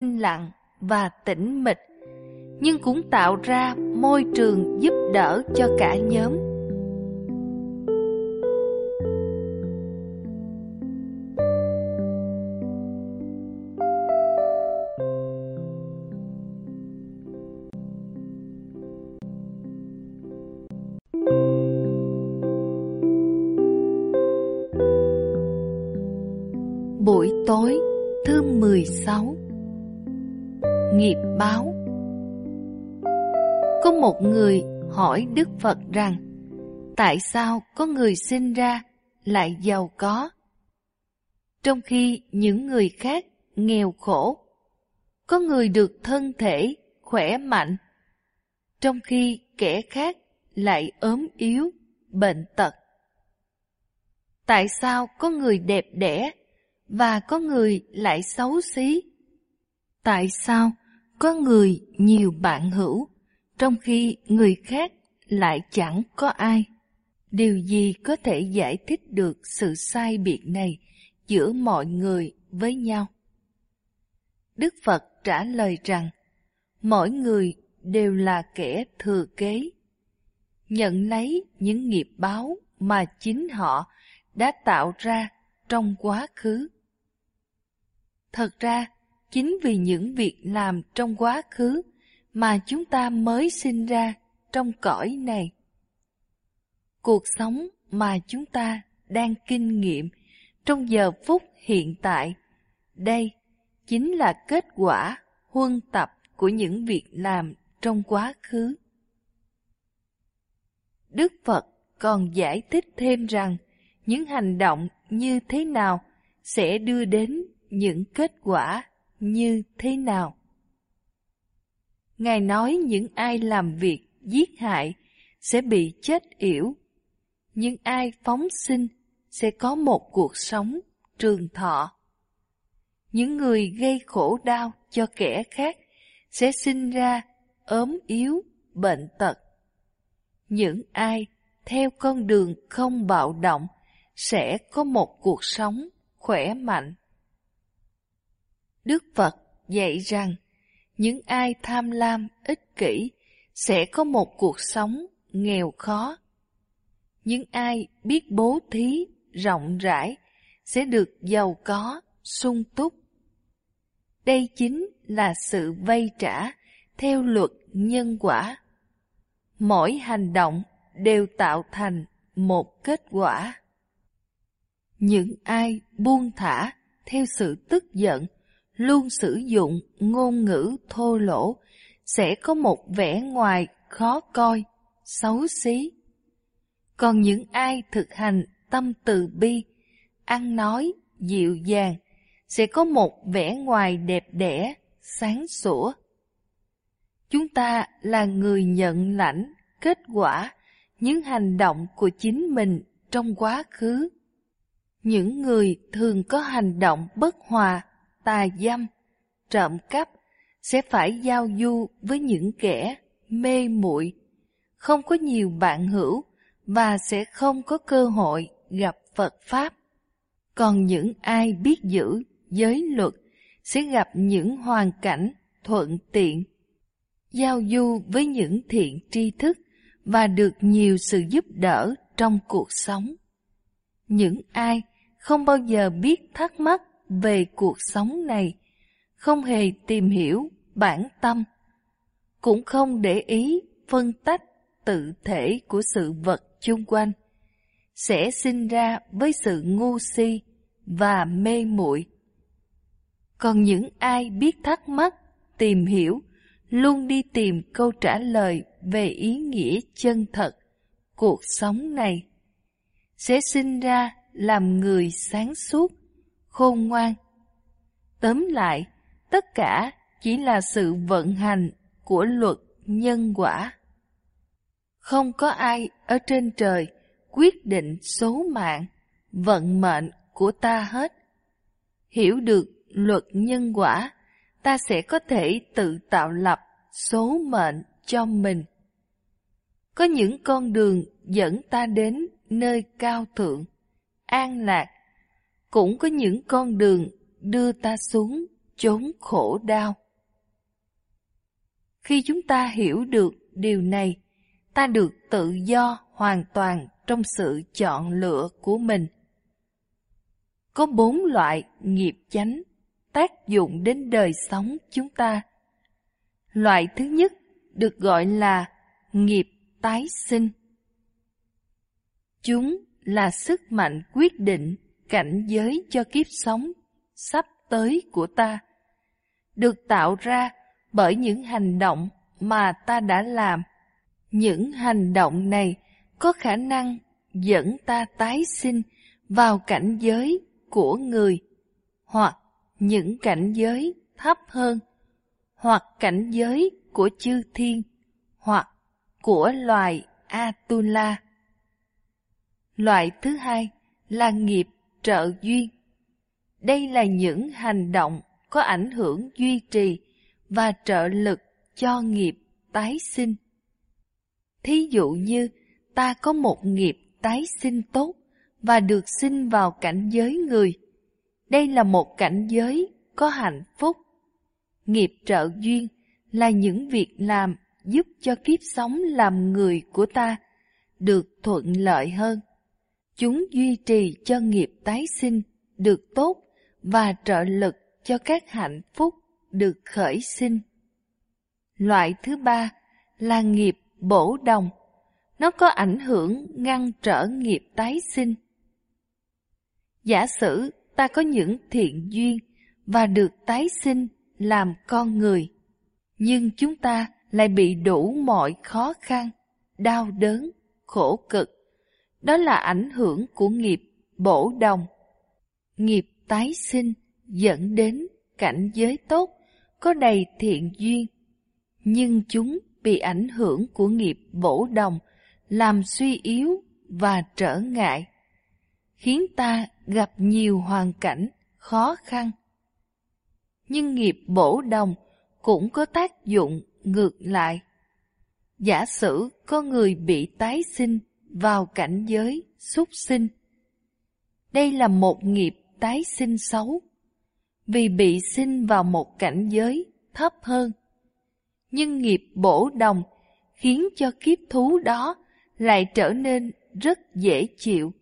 lặng và tĩnh mịch, nhưng cũng tạo ra môi trường giúp đỡ cho cả nhóm. Phật rằng Tại sao có người sinh ra lại giàu có Trong khi những người khác nghèo khổ Có người được thân thể khỏe mạnh Trong khi kẻ khác lại ốm yếu, bệnh tật Tại sao có người đẹp đẽ và có người lại xấu xí. Tại sao có người nhiều bạn hữu, trong khi người khác lại chẳng có ai? Điều gì có thể giải thích được sự sai biệt này giữa mọi người với nhau? Đức Phật trả lời rằng, mỗi người đều là kẻ thừa kế, nhận lấy những nghiệp báo mà chính họ đã tạo ra trong quá khứ. Thật ra, chính vì những việc làm trong quá khứ mà chúng ta mới sinh ra trong cõi này. Cuộc sống mà chúng ta đang kinh nghiệm trong giờ phút hiện tại, đây chính là kết quả huân tập của những việc làm trong quá khứ. Đức Phật còn giải thích thêm rằng những hành động như thế nào sẽ đưa đến những kết quả như thế nào. Ngài nói những ai làm việc giết hại sẽ bị chết yểu, nhưng ai phóng sinh sẽ có một cuộc sống trường thọ. Những người gây khổ đau cho kẻ khác sẽ sinh ra ốm yếu, bệnh tật. Những ai theo con đường không bạo động sẽ có một cuộc sống khỏe mạnh. Đức Phật dạy rằng những ai tham lam ích kỷ sẽ có một cuộc sống nghèo khó. Những ai biết bố thí rộng rãi sẽ được giàu có, sung túc. Đây chính là sự vay trả theo luật nhân quả. Mỗi hành động đều tạo thành một kết quả. Những ai buông thả theo sự tức giận luôn sử dụng ngôn ngữ thô lỗ sẽ có một vẻ ngoài khó coi, xấu xí. Còn những ai thực hành tâm từ bi, ăn nói, dịu dàng, sẽ có một vẻ ngoài đẹp đẽ, sáng sủa. Chúng ta là người nhận lãnh kết quả những hành động của chính mình trong quá khứ. Những người thường có hành động bất hòa tà dâm, trộm cắp sẽ phải giao du với những kẻ mê muội, không có nhiều bạn hữu và sẽ không có cơ hội gặp Phật Pháp. Còn những ai biết giữ giới luật sẽ gặp những hoàn cảnh thuận tiện, giao du với những thiện tri thức và được nhiều sự giúp đỡ trong cuộc sống. Những ai không bao giờ biết thắc mắc về cuộc sống này, không hề tìm hiểu bản tâm, cũng không để ý phân tách tự thể của sự vật chung quanh, sẽ sinh ra với sự ngu si và mê muội. Còn những ai biết thắc mắc, tìm hiểu, luôn đi tìm câu trả lời về ý nghĩa chân thật cuộc sống này, sẽ sinh ra làm người sáng suốt khôn ngoan. Tóm lại, tất cả chỉ là sự vận hành của luật nhân quả. Không có ai ở trên trời quyết định số mạng, vận mệnh của ta hết. Hiểu được luật nhân quả, ta sẽ có thể tự tạo lập số mệnh cho mình. Có những con đường dẫn ta đến nơi cao thượng, an lạc cũng có những con đường đưa ta xuống chốn khổ đau. Khi chúng ta hiểu được điều này, ta được tự do hoàn toàn trong sự chọn lựa của mình. Có bốn loại nghiệp chánh tác dụng đến đời sống chúng ta. Loại thứ nhất được gọi là nghiệp tái sinh. Chúng là sức mạnh quyết định cảnh giới cho kiếp sống sắp tới của ta, được tạo ra bởi những hành động mà ta đã làm. Những hành động này có khả năng dẫn ta tái sinh vào cảnh giới của người, hoặc những cảnh giới thấp hơn, hoặc cảnh giới của chư thiên, hoặc của loài Atula. Loại thứ hai là nghiệp trợ duyên. Đây là những hành động có ảnh hưởng duy trì và trợ lực cho nghiệp tái sinh. Thí dụ như, ta có một nghiệp tái sinh tốt và được sinh vào cảnh giới người. Đây là một cảnh giới có hạnh phúc. Nghiệp trợ duyên là những việc làm giúp cho kiếp sống làm người của ta được thuận lợi hơn. Chúng duy trì cho nghiệp tái sinh được tốt và trợ lực cho các hạnh phúc được khởi sinh. Loại thứ ba là nghiệp bổ đồng. Nó có ảnh hưởng ngăn trở nghiệp tái sinh. Giả sử ta có những thiện duyên và được tái sinh làm con người, nhưng chúng ta lại bị đủ mọi khó khăn, đau đớn, khổ cực. Đó là ảnh hưởng của nghiệp bổ đồng. Nghiệp tái sinh dẫn đến cảnh giới tốt, có đầy thiện duyên. Nhưng chúng bị ảnh hưởng của nghiệp bổ đồng, làm suy yếu và trở ngại, khiến ta gặp nhiều hoàn cảnh khó khăn. Nhưng nghiệp bổ đồng cũng có tác dụng ngược lại. Giả sử có người bị tái sinh vào cảnh giới súc sinh. Đây là một nghiệp tái sinh xấu, vì bị sinh vào một cảnh giới thấp hơn. Nhưng nghiệp bổ đồng khiến cho kiếp thú đó lại trở nên rất dễ chịu.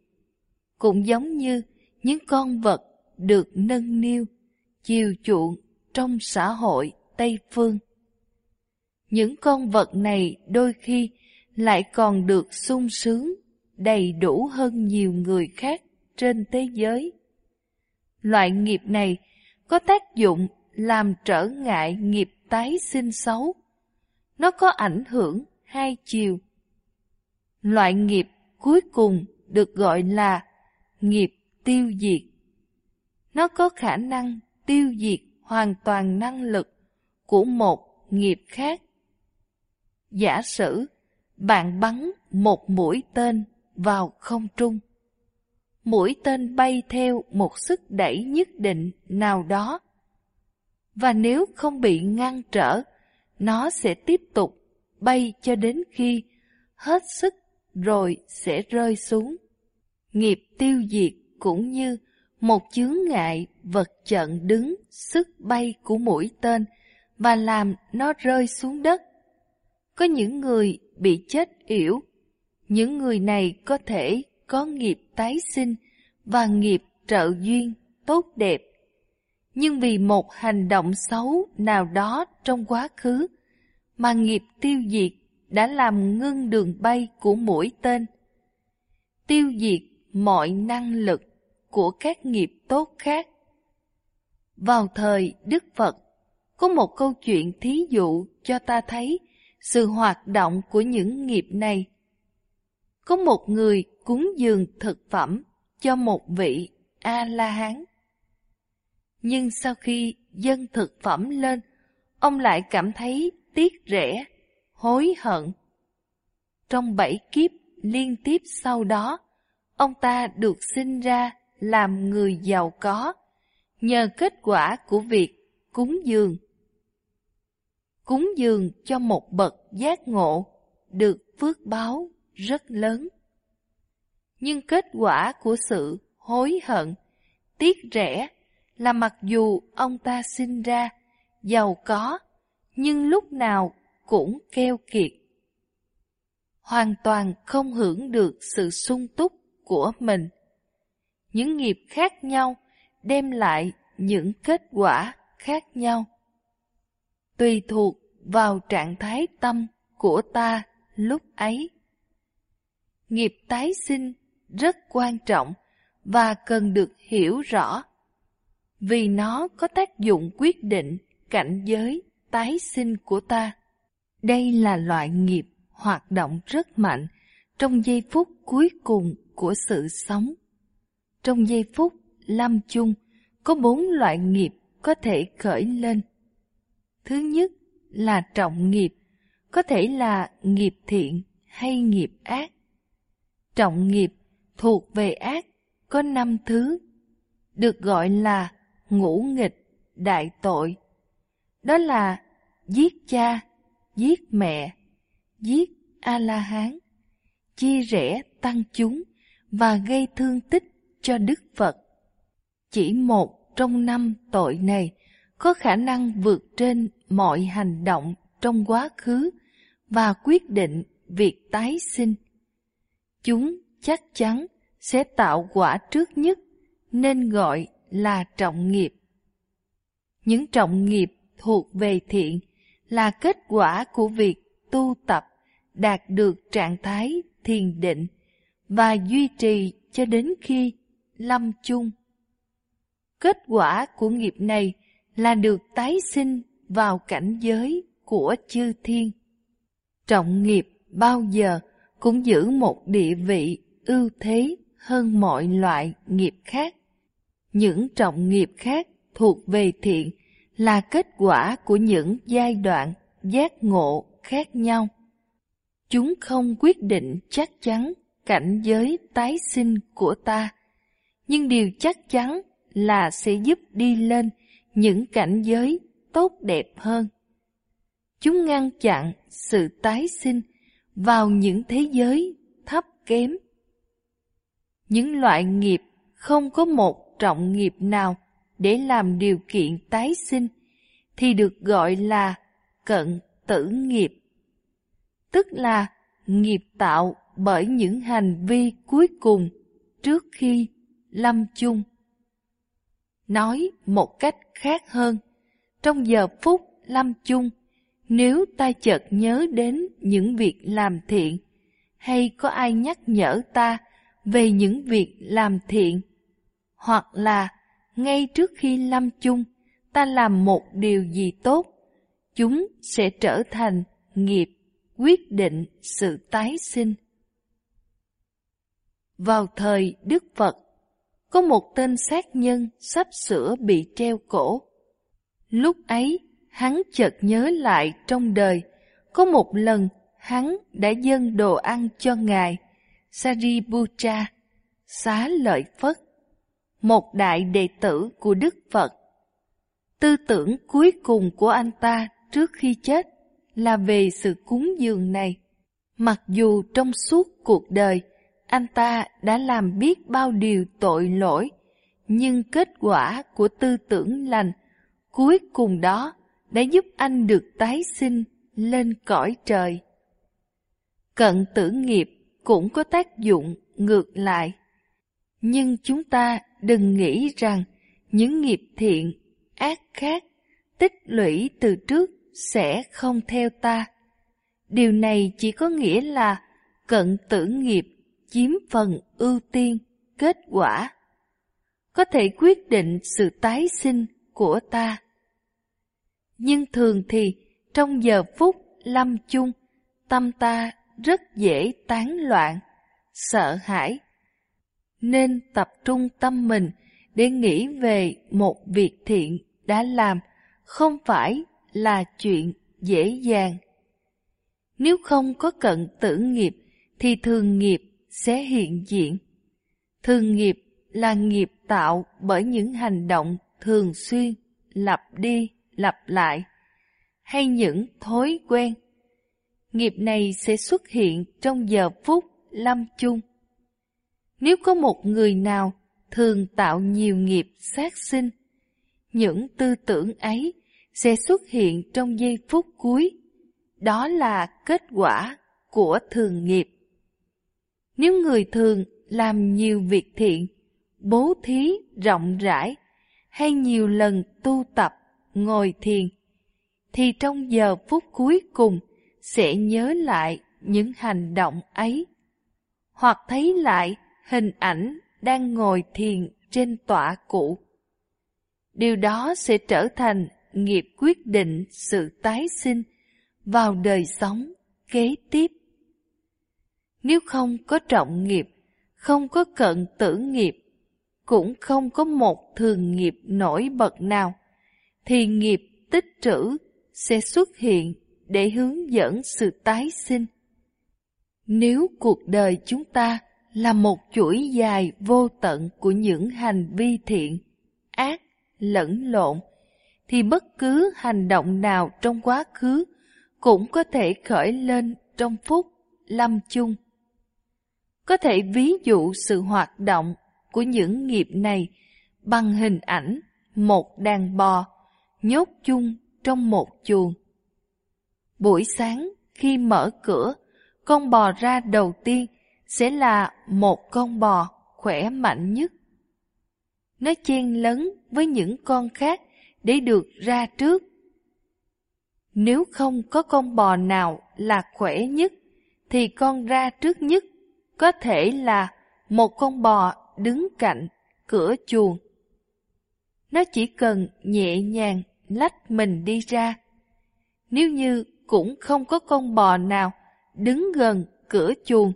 Cũng giống như những con vật được nâng niu, chiều chuộng trong xã hội Tây Phương. Những con vật này đôi khi lại còn được sung sướng đầy đủ hơn nhiều người khác trên thế giới. Loại nghiệp này có tác dụng làm trở ngại nghiệp tái sinh xấu. Nó có ảnh hưởng hai chiều. Loại nghiệp cuối cùng được gọi là nghiệp tiêu diệt. Nó có khả năng tiêu diệt hoàn toàn năng lực của một nghiệp khác. Giả sử bạn bắn một mũi tên vào không trung. Mũi tên bay theo một sức đẩy nhất định nào đó. Và nếu không bị ngăn trở, nó sẽ tiếp tục bay cho đến khi hết sức rồi sẽ rơi xuống. Nghiệp tiêu diệt cũng như một chướng ngại vật chặn đứng sức bay của mũi tên và làm nó rơi xuống đất. Có những người bị chết yểu, những người này có thể có nghiệp tái sinh và nghiệp trợ duyên tốt đẹp. Nhưng vì một hành động xấu nào đó trong quá khứ mà nghiệp tiêu diệt đã làm ngưng đường bay của mũi tên. Tiêu diệt mọi năng lực của các nghiệp tốt khác. Vào thời Đức Phật, có một câu chuyện thí dụ cho ta thấy sự hoạt động của những nghiệp này. Có một người cúng dường thực phẩm cho một vị A-la-hán. Nhưng sau khi dâng thực phẩm lên, ông lại cảm thấy tiếc rẻ, hối hận. Trong bảy kiếp liên tiếp sau đó, ông ta được sinh ra làm người giàu có, nhờ kết quả của việc cúng dường. Cúng dường cho một bậc giác ngộ được phước báo rất lớn. Nhưng kết quả của sự hối hận, tiếc rẻ là mặc dù ông ta sinh ra giàu có, nhưng lúc nào cũng keo kiệt. Hoàn toàn không hưởng được sự sung túc của mình. Những nghiệp khác nhau đem lại những kết quả khác nhau. Tùy thuộc vào trạng thái tâm của ta lúc ấy. Nghiệp tái sinh rất quan trọng và cần được hiểu rõ, vì nó có tác dụng quyết định cảnh giới tái sinh của ta. Đây là loại nghiệp hoạt động rất mạnh trong giây phút cuối cùng của sự sống. Trong giây phút lâm chung, có bốn loại nghiệp có thể khởi lên. Thứ nhất là trọng nghiệp, có thể là nghiệp thiện hay nghiệp ác. Trọng nghiệp thuộc về ác có năm thứ, được gọi là ngũ nghịch, đại tội. Đó là giết cha, giết mẹ, giết A-la-hán, chia rẽ tăng chúng và gây thương tích cho Đức Phật. Chỉ một trong năm tội này có khả năng vượt trên mọi hành động trong quá khứ và quyết định việc tái sinh. Chúng chắc chắn sẽ tạo quả trước nhất, nên gọi là trọng nghiệp. Những trọng nghiệp thuộc về thiện là kết quả của việc tu tập, đạt được trạng thái thiền định và duy trì cho đến khi lâm chung. Kết quả của nghiệp này là được tái sinh vào cảnh giới của chư thiên. Trọng nghiệp bao giờ cũng giữ một địa vị ưu thế hơn mọi loại nghiệp khác. Những trọng nghiệp khác thuộc về thiện là kết quả của những giai đoạn giác ngộ khác nhau. Chúng không quyết định chắc chắn cảnh giới tái sinh của ta, nhưng điều chắc chắn là sẽ giúp đi lên những cảnh giới tốt đẹp hơn. Chúng ngăn chặn sự tái sinh vào những thế giới thấp kém. Những loại nghiệp không có một trọng nghiệp nào để làm điều kiện tái sinh thì được gọi là cận tử nghiệp. Tức là nghiệp tạo bởi những hành vi cuối cùng trước khi lâm chung. Nói một cách khác hơn, trong giờ phút lâm chung, nếu ta chợt nhớ đến những việc làm thiện, hay có ai nhắc nhở ta về những việc làm thiện, hoặc là ngay trước khi lâm chung, ta làm một điều gì tốt, chúng sẽ trở thành nghiệp quyết định sự tái sinh. Vào thời Đức Phật, có một tên sát nhân sắp sửa bị treo cổ. Lúc ấy, hắn chợt nhớ lại trong đời, có một lần hắn đã dâng đồ ăn cho Ngài Sariputra, xá lợi Phất, một đại đệ tử của Đức Phật. Tư tưởng cuối cùng của anh ta trước khi chết là về sự cúng dường này. Mặc dù trong suốt cuộc đời, anh ta đã làm biết bao điều tội lỗi, nhưng kết quả của tư tưởng lành cuối cùng đó đã giúp anh được tái sinh lên cõi trời. Cận tử nghiệp cũng có tác dụng ngược lại. Nhưng chúng ta đừng nghĩ rằng những nghiệp thiện, ác khác tích lũy từ trước sẽ không theo ta. Điều này chỉ có nghĩa là cận tử nghiệp chiếm phần ưu tiên, kết quả. Có thể quyết định sự tái sinh của ta. Nhưng thường thì trong giờ phút lâm chung, tâm ta rất dễ tán loạn, sợ hãi. Nên tập trung tâm mình để nghĩ về một việc thiện đã làm, không phải là chuyện dễ dàng. Nếu không có cận tử nghiệp thì thường nghiệp sẽ hiện diện. Thường nghiệp là nghiệp tạo bởi những hành động thường xuyên, lặp đi, lặp lại, hay những thói quen. Nghiệp này sẽ xuất hiện trong giờ phút lâm chung. Nếu có một người nào thường tạo nhiều nghiệp sát sinh, những tư tưởng ấy sẽ xuất hiện trong giây phút cuối. Đó là kết quả của thường nghiệp. Nếu người thường làm nhiều việc thiện, bố thí rộng rãi hay nhiều lần tu tập, ngồi thiền, thì trong giờ phút cuối cùng sẽ nhớ lại những hành động ấy, hoặc thấy lại hình ảnh đang ngồi thiền trên tọa cụ. Điều đó sẽ trở thành nghiệp quyết định sự tái sinh vào đời sống kế tiếp. Nếu không có trọng nghiệp, không có cận tử nghiệp, cũng không có một thường nghiệp nổi bật nào, thì nghiệp tích trữ sẽ xuất hiện để hướng dẫn sự tái sinh. Nếu cuộc đời chúng ta là một chuỗi dài vô tận của những hành vi thiện, ác, lẫn lộn, thì bất cứ hành động nào trong quá khứ cũng có thể khởi lên trong phút lâm chung. Có thể ví dụ sự hoạt động của những nghiệp này bằng hình ảnh một đàn bò nhốt chung trong một chuồng. Buổi sáng khi mở cửa, con bò ra đầu tiên sẽ là một con bò khỏe mạnh nhất. Nó chen lấn với những con khác để được ra trước. Nếu không có con bò nào là khỏe nhất, thì con ra trước nhất có thể là một con bò đứng cạnh cửa chuồng. Nó chỉ cần nhẹ nhàng lách mình đi ra. Nếu như cũng không có con bò nào đứng gần cửa chuồng,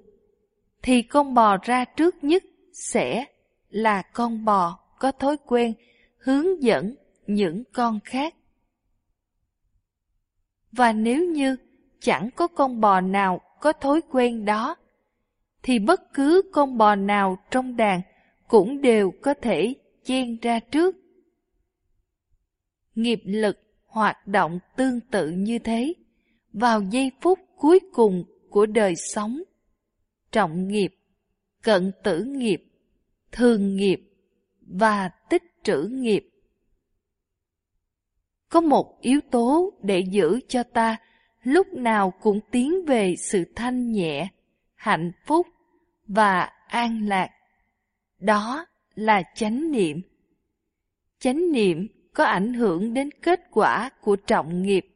thì con bò ra trước nhất sẽ là con bò có thói quen hướng dẫn những con khác. Và nếu như chẳng có con bò nào có thói quen đó, thì bất cứ con bò nào trong đàn cũng đều có thể chen ra trước. Nghiệp lực hoạt động tương tự như thế vào giây phút cuối cùng của đời sống. Trọng nghiệp, cận tử nghiệp, thường nghiệp và tích trữ nghiệp. Có một yếu tố để giữ cho ta lúc nào cũng tiến về sự thanh nhẹ, hạnh phúc và an lạc. Đó là chánh niệm. Chánh niệm có ảnh hưởng đến kết quả của trọng nghiệp.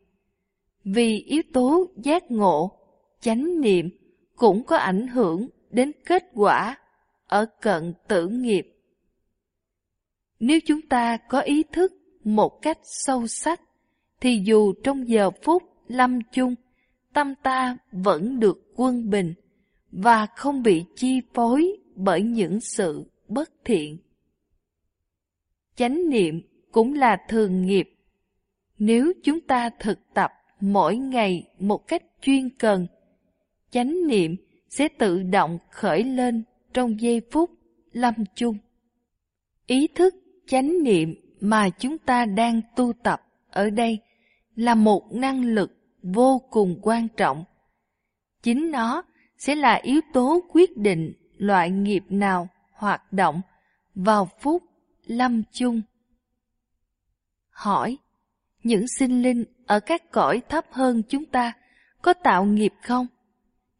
Vì yếu tố giác ngộ, chánh niệm cũng có ảnh hưởng đến kết quả ở cận tử nghiệp. Nếu chúng ta có ý thức một cách sâu sắc, thì dù trong giờ phút lâm chung, tâm ta vẫn được quân bình và không bị chi phối bởi những sự bất thiện. Chánh niệm cũng là thường nghiệp. Nếu chúng ta thực tập mỗi ngày một cách chuyên cần, chánh niệm sẽ tự động khởi lên trong giây phút lâm chung. Ý thức chánh niệm mà chúng ta đang tu tập ở đây là một năng lực vô cùng quan trọng. Chính nó sẽ là yếu tố quyết định loại nghiệp nào hoạt động vào phút lâm chung. Hỏi, những sinh linh ở các cõi thấp hơn chúng ta có tạo nghiệp không?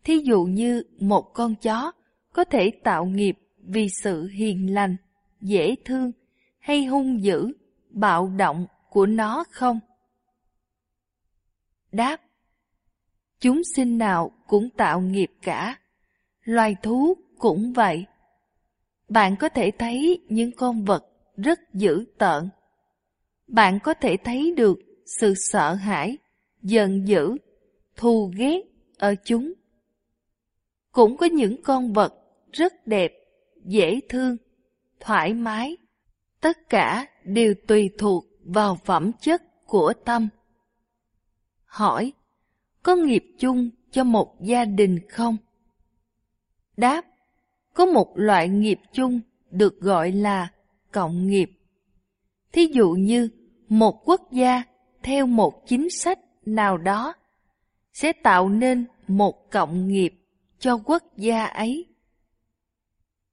Thí dụ như một con chó có thể tạo nghiệp vì sự hiền lành, dễ thương hay hung dữ, bạo động của nó không? Đáp Chúng sinh nào cũng tạo nghiệp cả, loài thú cũng vậy. Bạn có thể thấy những con vật rất dữ tợn. Bạn có thể thấy được sự sợ hãi, giận dữ, thù ghét ở chúng. Cũng có những con vật rất đẹp, dễ thương, thoải mái. Tất cả đều tùy thuộc vào phẩm chất của tâm. Hỏi, có nghiệp chung cho một gia đình không? Đáp, có một loại nghiệp chung được gọi là cộng nghiệp. Thí dụ như một quốc gia theo một chính sách nào đó sẽ tạo nên một cộng nghiệp cho quốc gia ấy.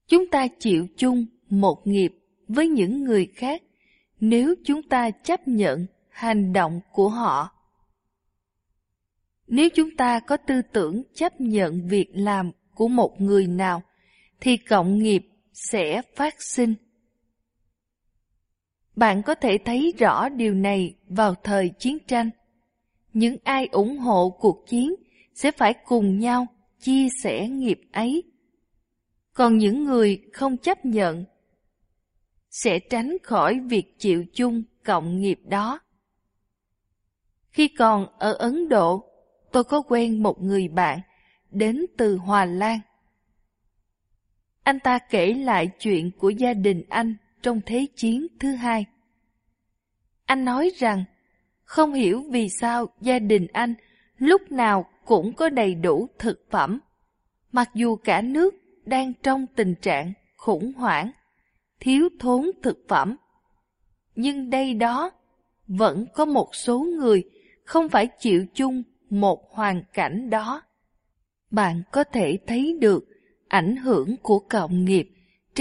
Chúng ta chịu chung một nghiệp với những người khác nếu chúng ta chấp nhận hành động của họ. Nếu chúng ta có tư tưởng chấp nhận việc làm của một người nào, thì cộng nghiệp sẽ phát sinh. Bạn có thể thấy rõ điều này vào thời chiến tranh. Những ai ủng hộ cuộc chiến sẽ phải cùng nhau chia sẻ nghiệp ấy. Còn những người không chấp nhận sẽ tránh khỏi việc chịu chung cộng nghiệp đó. Khi còn ở Ấn Độ, tôi có quen một người bạn đến từ Hòa Lan. Anh ta kể lại chuyện của gia đình anh trong Thế chiến thứ hai. Anh nói rằng không hiểu vì sao gia đình anh lúc nào cũng có đầy đủ thực phẩm, mặc dù cả nước đang trong tình trạng khủng hoảng, thiếu thốn thực phẩm. Nhưng đây đó vẫn có một số người không phải chịu chung một hoàn cảnh đó. Bạn có thể thấy được ảnh hưởng của cộng nghiệp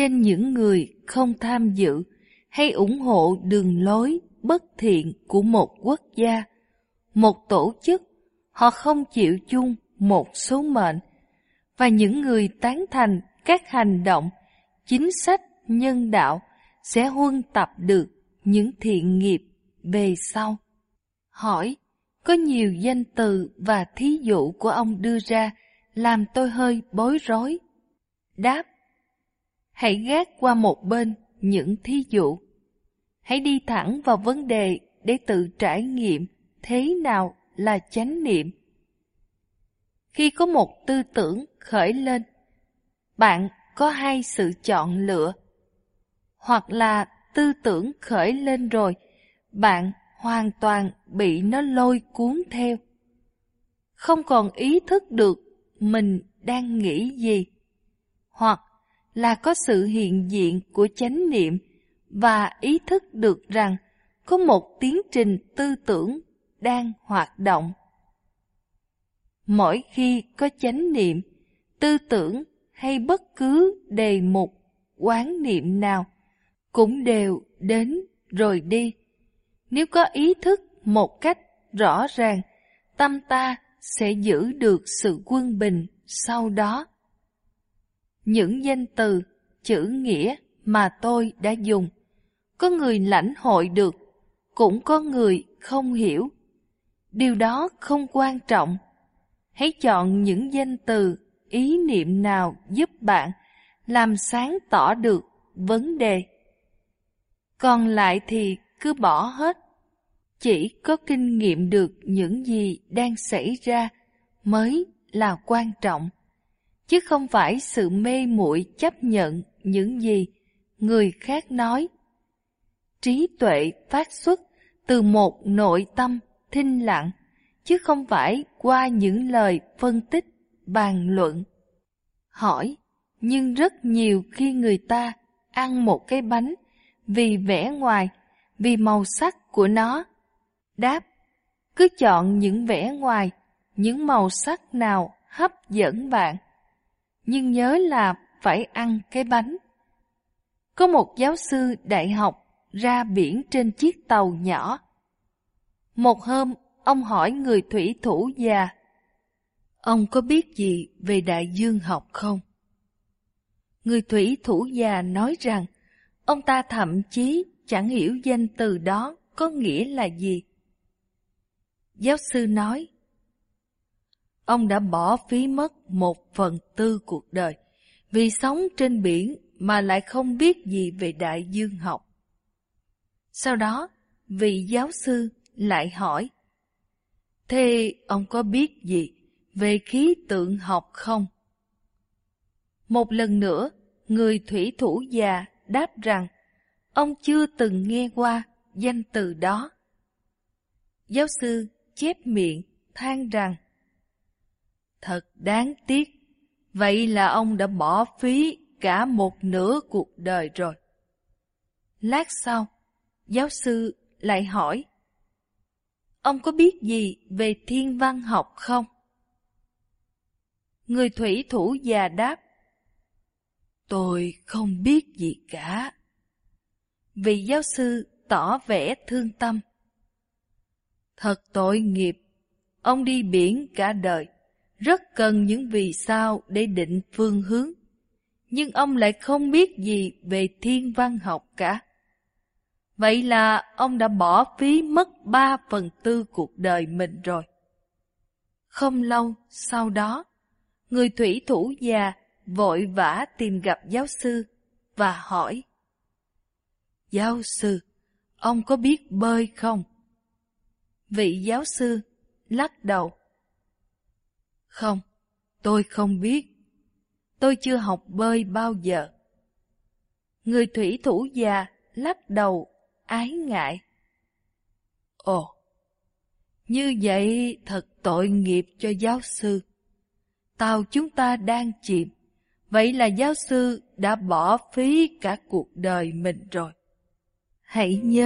trên những người không tham dự hay ủng hộ đường lối bất thiện của một quốc gia, một tổ chức, họ không chịu chung một số mệnh, và những người tán thành các hành động, chính sách nhân đạo sẽ huân tập được những thiện nghiệp về sau. Hỏi, có nhiều danh từ và thí dụ của ông đưa ra làm tôi hơi bối rối. Đáp, hãy gác qua một bên những thí dụ. Hãy đi thẳng vào vấn đề để tự trải nghiệm thế nào là chánh niệm. Khi có một tư tưởng khởi lên, bạn có hai sự chọn lựa. Hoặc là tư tưởng khởi lên rồi, bạn hoàn toàn bị nó lôi cuốn theo. Không còn ý thức được mình đang nghĩ gì. Hoặc là có sự hiện diện của chánh niệm và ý thức được rằng có một tiến trình tư tưởng đang hoạt động. Mỗi khi có chánh niệm, tư tưởng hay bất cứ đề mục, quán niệm nào cũng đều đến rồi đi. Nếu có ý thức một cách rõ ràng, tâm ta sẽ giữ được sự quân bình sau đó. Những danh từ, chữ nghĩa mà tôi đã dùng, có người lãnh hội được, cũng có người không hiểu. Điều đó không quan trọng. Hãy chọn những danh từ, ý niệm nào giúp bạn làm sáng tỏ được vấn đề. Còn lại thì cứ bỏ hết. Chỉ có kinh nghiệm được những gì đang xảy ra mới là quan trọng, chứ không phải sự mê muội chấp nhận những gì người khác nói. Trí tuệ phát xuất từ một nội tâm thinh lặng, chứ không phải qua những lời phân tích, bàn luận. Hỏi, nhưng rất nhiều khi người ta ăn một cái bánh vì vẻ ngoài, vì màu sắc của nó. Đáp, cứ chọn những vẻ ngoài, những màu sắc nào hấp dẫn bạn. Nhưng nhớ là phải ăn cái bánh. Có một giáo sư đại học ra biển trên chiếc tàu nhỏ. Một hôm, ông hỏi người thủy thủ già, Ông có biết gì về đại dương học không? Người thủy thủ già nói rằng, ông ta thậm chí chẳng hiểu danh từ đó có nghĩa là gì. Giáo sư nói, ông đã bỏ phí mất một phần tư cuộc đời vì sống trên biển mà lại không biết gì về đại dương học. Sau đó, vị giáo sư lại hỏi, Thế ông có biết gì về khí tượng học không? Một lần nữa, người thủy thủ già đáp rằng ông chưa từng nghe qua danh từ đó. Giáo sư chép miệng than rằng Thật đáng tiếc, vậy là ông đã bỏ phí cả một nửa cuộc đời rồi. Lát sau, giáo sư lại hỏi Ông có biết gì về thiên văn học không? Người thủy thủ già đáp Tôi không biết gì cả. Vị giáo sư tỏ vẻ thương tâm. Thật tội nghiệp, ông đi biển cả đời, rất cần những vì sao để định phương hướng. Nhưng ông lại không biết gì về thiên văn học cả. Vậy là ông đã bỏ phí mất ba phần tư cuộc đời mình rồi. Không lâu sau đó, người thủy thủ già vội vã tìm gặp giáo sư và hỏi. Giáo sư, ông có biết bơi không? Vị giáo sư lắc đầu. Không, tôi không biết. Tôi chưa học bơi bao giờ. Người thủy thủ già lắc đầu ái ngại. Ồ, như vậy thật tội nghiệp cho giáo sư. Tàu chúng ta đang chìm, vậy là giáo sư đã bỏ phí cả cuộc đời mình rồi. Hãy nhớ